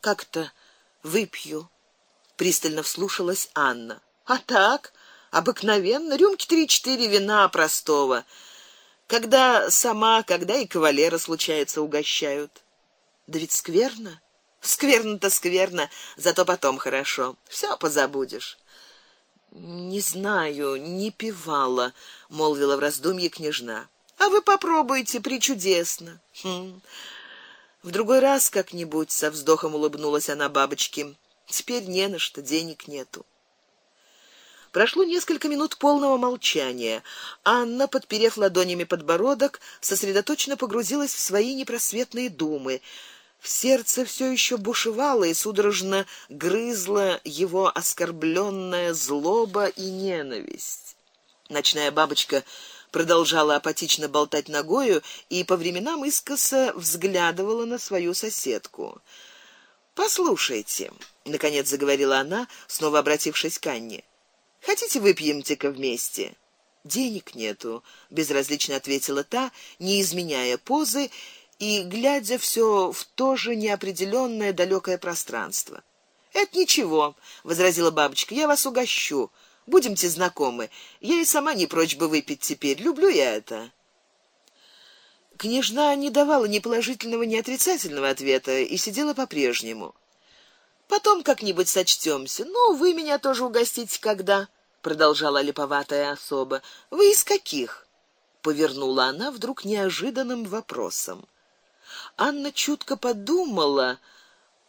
Как-то выпью. Пристально вслушалась Анна. А так, обыкновенно рюмки три-четыре вина простого. Когда сама, когда и кавалера случается угощают. Да ведь скверно. Скверно-то скверно, зато потом хорошо. Всё позабудешь. Не знаю, не пивала, молвила в раздумье княжна. А вы попробуйте, причудесно. Хм. В другой раз как-нибудь со вздохом улыбнулась она бабочке. Теперь не на что, денег нету. Прошло несколько минут полного молчания. Анна, подперев ладонями подбородок, сосредоточенно погрузилась в свои непросветные думы. В сердце все еще бушевало и судорожно грызла его оскорбленная злоба и ненависть. Ночная бабочка продолжала апатично болтать ногою и по временам искоса взглядывала на свою соседку. Послушайте, наконец заговорила она, снова обратившись к Анне. Хотите выпьемте-ка вместе? Денег нету, безразлично ответила та, не изменяя позы и глядя все в то же неопределённое далёкое пространство. Это ничего, возразила бабочка. Я вас угощу. Будемте знакомы. Я и сама не прочь бы выпить теперь. Люблю я это. Княжна не давала ни положительного, ни отрицательного ответа и сидела по-прежнему. Потом как-нибудь сочтёмся. Ну, вы меня тоже угостите когда, продолжала липоватая особа. Вы из каких? повернула она вдруг неожиданным вопросом. Анна чутко подумала,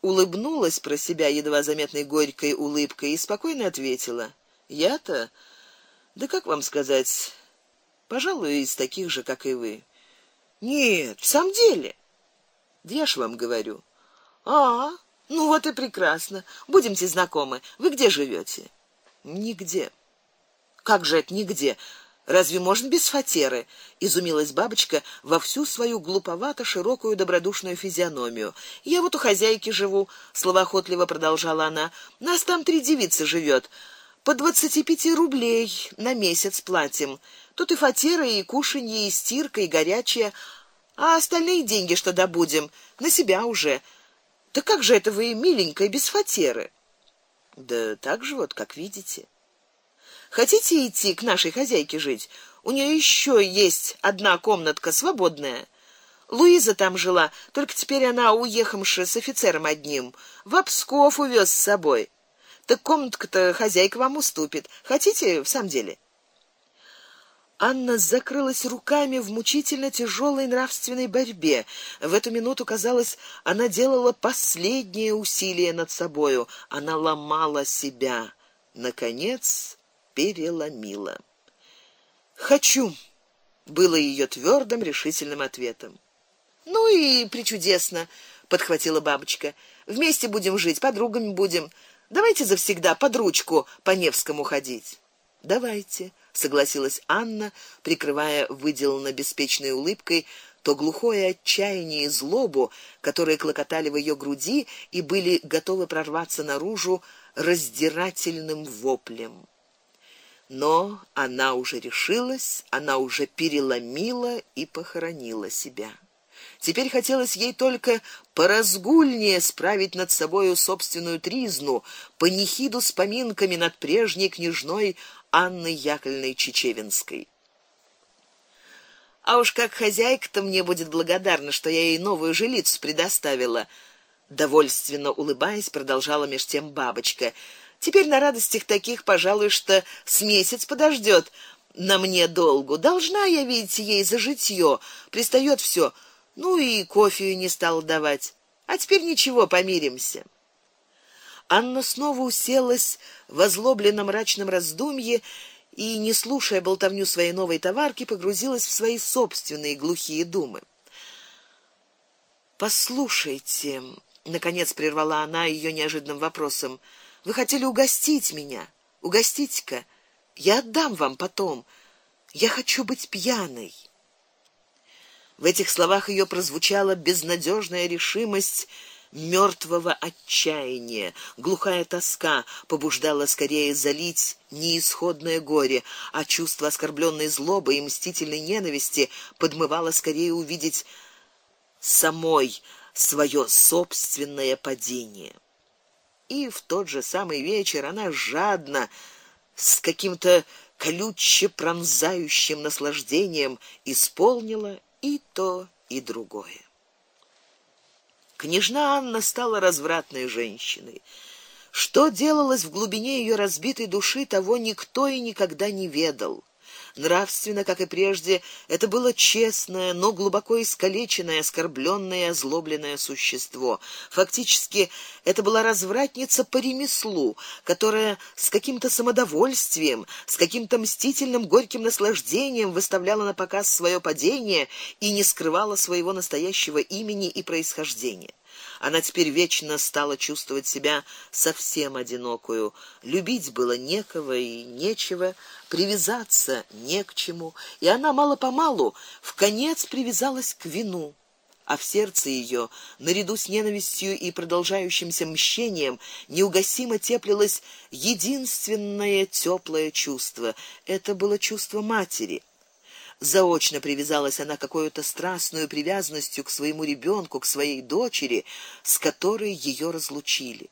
улыбнулась про себя едва заметной горькой улыбкой и спокойно ответила: "Я-то, да как вам сказать, пожалуй, из таких же, как и вы". Нет, в самом деле. Да ж вам говорю. А, ну вот и прекрасно. Будемте знакомы. Вы где живете? Нигде. Как же это нигде? Разве можно без фатеры? изумилась бабочка во всю свою глуповато широкую добродушную физиономию. Я вот у хозяйки живу, словоохотливо продолжала она. Нас там три девицы живет. По двадцати пяти рублей на месяц платим. Тут и фатера, и кушанье, и стирка, и горячее, а остальные деньги, что добудем, на себя уже. Да как же это вы, миленькая, без фатеры? Да так же вот, как видите. Хотите идти к нашей хозяйке жить? У нее еще есть одна комнатка свободная. Луиза там жила, только теперь она уехавшая с офицером одним, в Псков увез с собой. Так комнатка-то хозяйка вам уступит. Хотите в самом деле? Анна закрылась руками в мучительно тяжелой нравственной борьбе. В эту минуту, казалось, она делала последнее усилие над собою, она ломала себя. Наконец, переломила. Хочу, было ее твердым решительным ответом. Ну и причудесно, подхватила бабочка. Вместе будем жить, подругами будем. Давайте завсегда под ручку по Невскому ходить. Давайте, согласилась Анна, прикрывая выделанно беспечной улыбкой то глухое отчаяние и злобу, которые клокотали в ее груди и были готовы прорваться наружу раздирательным воплем. Но она уже решилась, она уже переломила и похоронила себя. Теперь хотелось ей только поразгульнее справить над собою собственную тризну, панихиду с поминками над прежней княжной Анной Яковлевной Чечевинской. А уж как хозяйка-то мне будет благодарна, что я ей новую жилицу предоставила, довольственно улыбаясь, продолжала меж тем бабочка. Теперь на радостях таких, пожалуй, что с месяц подождет на мне долгу. Должна я видеть ей за житье. Пристаёт все. Ну и кофе не стал давать. А теперь ничего, помиримся. Анна снова уселась в озлобленно мрачном раздумье и, не слушая болтовню своей новой товарки, погрузилась в свои собственные глухие думы. Послушайте, наконец прервала она ее неожиданным вопросом. Вы хотели угостить меня? Угостите-ка. Я отдам вам потом. Я хочу быть пьяной. В этих словах ее прозвучала безнадежная решимость мертвого отчаяния. Глухая тоска побуждала скорее залить неисходное горе, а чувство оскорбленной злобы и мстительной ненависти подмывало скорее увидеть самой свое собственное падение. И в тот же самый вечер она жадно с каким-то колюче пронзающим наслаждением исполнила и то, и другое. Княжна Анна стала развратной женщиной. Что делалось в глубине ее разбитой души, того никто и никогда не ведал. Нравственно, как и прежде, это было честное, но глубоко искалеченное, оскорбленное, озлобленное существо. Фактически, это была развратница по ремеслу, которая с каким-то самодовольствием, с каким-то мстительным горьким наслаждением выставляла на показ свое падение и не скрывала своего настоящего имени и происхождения. Она теперь вечно стала чувствовать себя совсем одинокую. Любить было некого и нечего, привязаться не к чему, и она мало-помалу в конец привязалась к вину а в сердце ее, наряду с ненавистью и продолжающимся мщением, неугасимо теплилось единственное теплое чувство это было чувство матери. Заочно привязалась она какой-то страстной привязанностью к своему ребенку, к своей дочери, с которой ее разлучили.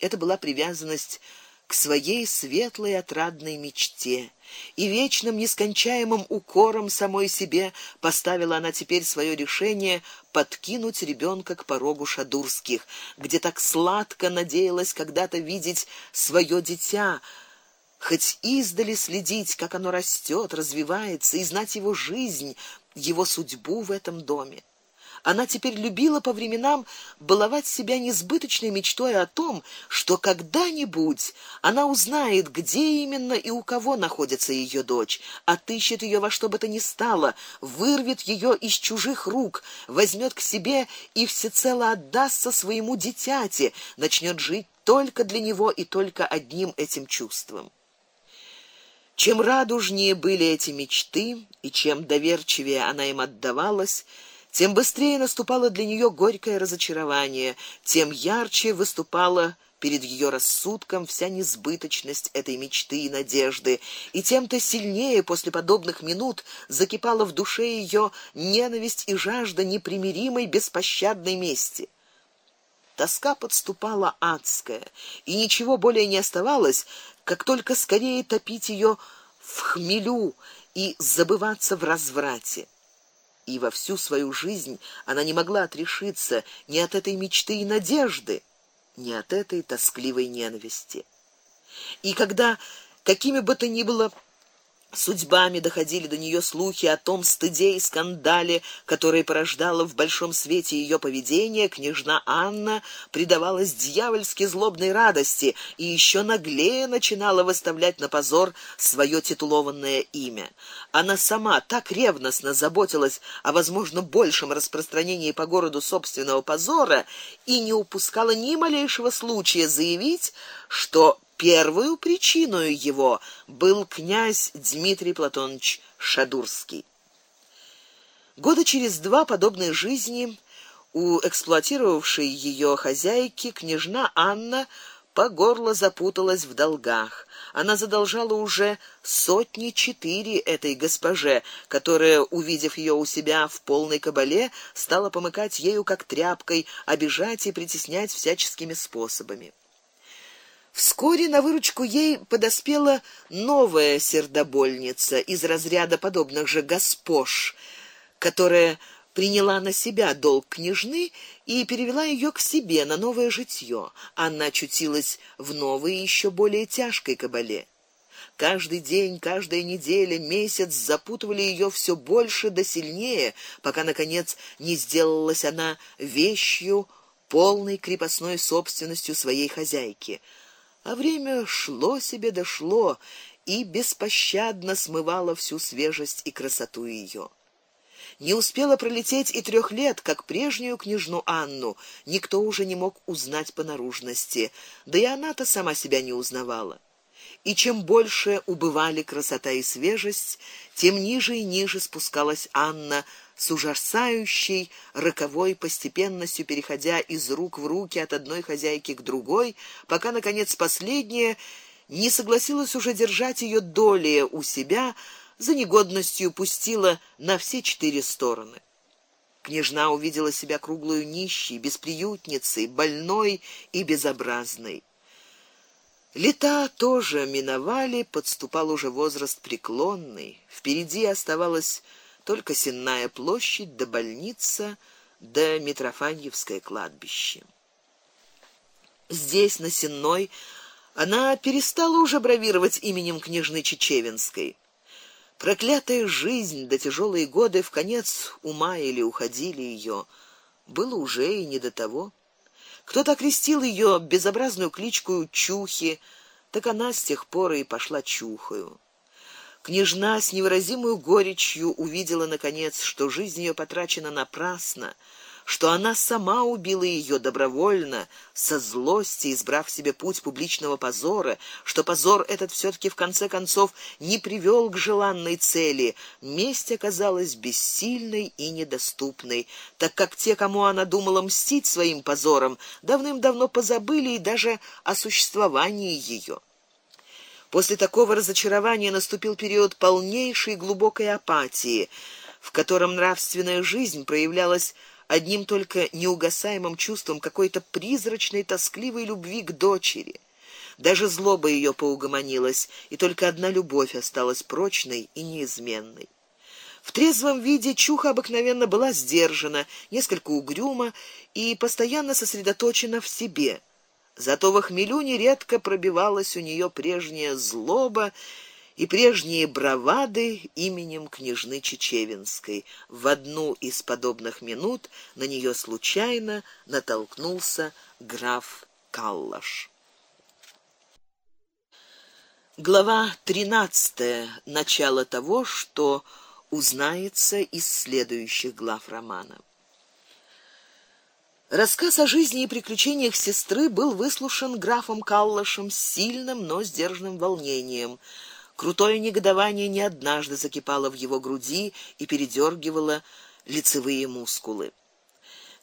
Это была привязанность к своей светлой отрадной мечте, и вечным нескончаемым укором самой себе поставила она теперь свое решение подкинуть ребенка к порогу шадурских, где так сладко надеялась когда-то видеть свое дитя, хоть издали следить, как оно растет, развивается и знать его жизнь, его судьбу в этом доме. Она теперь любила по временам баловать себя несбыточной мечтой о том, что когда-нибудь она узнает, где именно и у кого находится ее дочь, отыщет ее во что бы то ни стало, вырвет ее из чужих рук, возьмет к себе и всецело отдастся своему дитяти, начнет жить только для него и только одним этим чувством. Чем радужнее были эти мечты, и чем доверчивее она им отдавалась, тем быстрее наступало для нее горькое разочарование, тем ярче выступала перед ее рассудком вся несбыточность этой мечты и надежды, и тем-то сильнее после подобных минут закипала в душе ее ненависть и жажда непримиримой беспощадной мести. Тоска подступала адская, и ничего более не оставалось, как только скорее топить ее в хмелю и забываться в разврате. И во всю свою жизнь она не могла отрешиться ни от этой мечты и надежды, ни от этой тоскливой ненависти. И когда какими бы то ни было Судьбами доходили до нее слухи о том стыде и скандале, который порождало в большом свете ее поведение, княжна Анна предавалась дьявольски злобной радости и еще наглее начинала выставлять на позор свое титулованное имя. Она сама так ревностно заботилась о возможно большем распространении по городу собственного позора и не упускала ни малейшего случая заявить, что Первую причиной его был князь Дмитрий Платонович Шадурский. Года через два подобной жизни у эксплуатировавшей ее хозяйки княжна Анна по горло запуталась в долгах. Она задолжала уже сотни четыре этой госпоже, которая, увидев ее у себя в полной кабале, стала помыкать ею как тряпкой, обижать и притеснять всяческими способами. Вскоре на выручку ей подоспела новая сердобольница из разряда подобных же госпож, которая приняла на себя долг княжны и перевела ее к себе на новое житье. Она очутилась в новой еще более тяжкой кабале. Каждый день, каждая неделя, месяц запутывали ее все больше да сильнее, пока наконец не сделалась она вещью полной крепостной собственностью своей хозяйки. А время шло себе дошло и беспощадно смывало всю свежесть и красоту ее. Не успело пролететь и трех лет, как прежнюю княжну Анну никто уже не мог узнать по наружности, да и она-то сама себя не узнавала. И чем больше убывали красота и свежесть, тем ниже и ниже спускалась Анна с ужасающей роковой постепенностью переходя из рук в руки от одной хозяйки к другой, пока наконец последняя не согласилась уже держать ее долее у себя, за негодностью пустила на все четыре стороны. Княжна увидела себя круглую нищей, бесприютницей, больной и безобразной. Лета тоже миновали, подступал уже возраст преклонный. Впереди оставалась только Сенная площадь да больница, да Митрофаньевское кладбище. Здесь на Сенной она перестала уже бравировать именем княжны Чечевинской. Проклятая жизнь да тяжелые годы в конец умаяли, уходили ее. Было уже и не до того. Кто-то окрестил ее безобразную кличку Чухи, так она с тех пор и пошла чухою. Княжна с невыразимой горечью увидела наконец, что жизнь ее потрачена напрасно, что она сама убила ее добровольно, со злости избрав себе путь публичного позора, что позор этот все таки в конце концов не привел к желанной цели. Месть оказалась бессильной и недоступной, так как те, кому она думала мстить своим позором, давным-давно позабыли и даже о существовании ее. После такого разочарования наступил период полнейшей глубокой апатии, в котором нравственная жизнь проявлялась одним только неугасаемым чувством какой-то призрачной тоскливой любви к дочери. Даже злоба ее поугомонилась, и только одна любовь осталась прочной и неизменной. В трезвом виде Чуха обыкновенно была сдержана, несколько угрюма и постоянно сосредоточена в себе. Зато в хмелю нередко пробивалась у нее прежняя злоба и прежние бравады именем княжны Чечевинской. В одну из подобных минут на нее случайно натолкнулся граф Каллаш. Глава 13. Начало того, что узнается из следующих глав романа. Рассказ о жизни и приключениях сестры был выслушан графом Каллашем с сильным, но сдержанным волнением. Крутое негодование не однажды закипало в его груди и передергивало лицевые мускулы.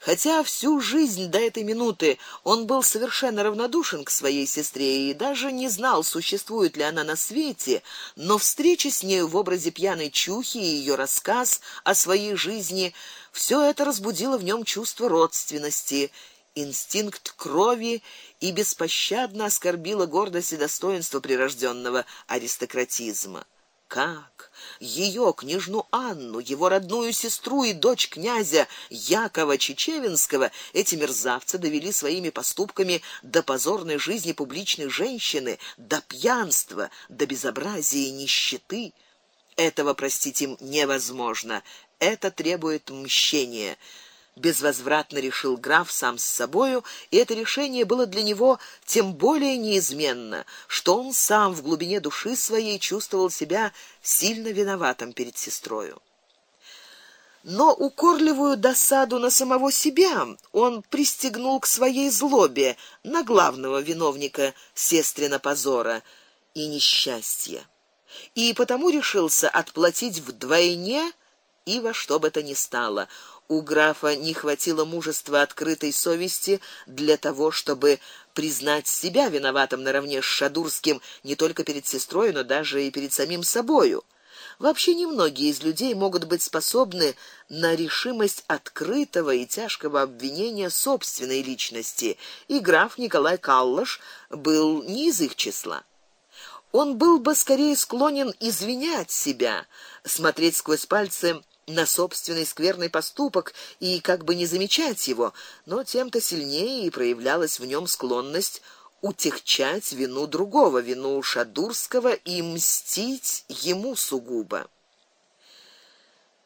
Хотя всю жизнь до этой минуты он был совершенно равнодушен к своей сестре и даже не знал, существует ли она на свете, но встреча с ней в образе пьяной чухи и ее рассказ о своей жизни все это разбудило в нем чувство родственности инстинкт крови и беспощадно оскорбила гордость и достоинство прирожденного аристократизма. Как ее княжну Анну, его родную сестру и дочь князя Якова Чечевинского эти мерзавцы довели своими поступками до позорной жизни публичной женщины, до пьянства, до безобразия и нищеты. Этого простить им невозможно. Это требует мщения безвозвратно решил граф сам с собою, и это решение было для него тем более неизменно, что он сам в глубине души своей чувствовал себя сильно виноватым перед сестрою. Но укорливую досаду на самого себя он пристегнул к своей злобе на главного виновника сестрина позора и несчастья. И потому решился отплатить вдвойне и во что бы то ни стало у графа не хватило мужества открытой совести для того, чтобы признать себя виноватым наравне с Шадурским не только перед сестрой, но даже и перед самим собою. Вообще немногие из людей могут быть способны на решимость открытого и тяжкого обвинения собственной личности, и граф Николай Каллаш был не из их числа. Он был бы скорее склонен извинять себя, смотреть сквозь пальцы на собственный скверный поступок и как бы не замечать его, но тем-то сильнее и проявлялась в нем склонность утягчать вину другого, вину Шадурского и мстить ему сугубо.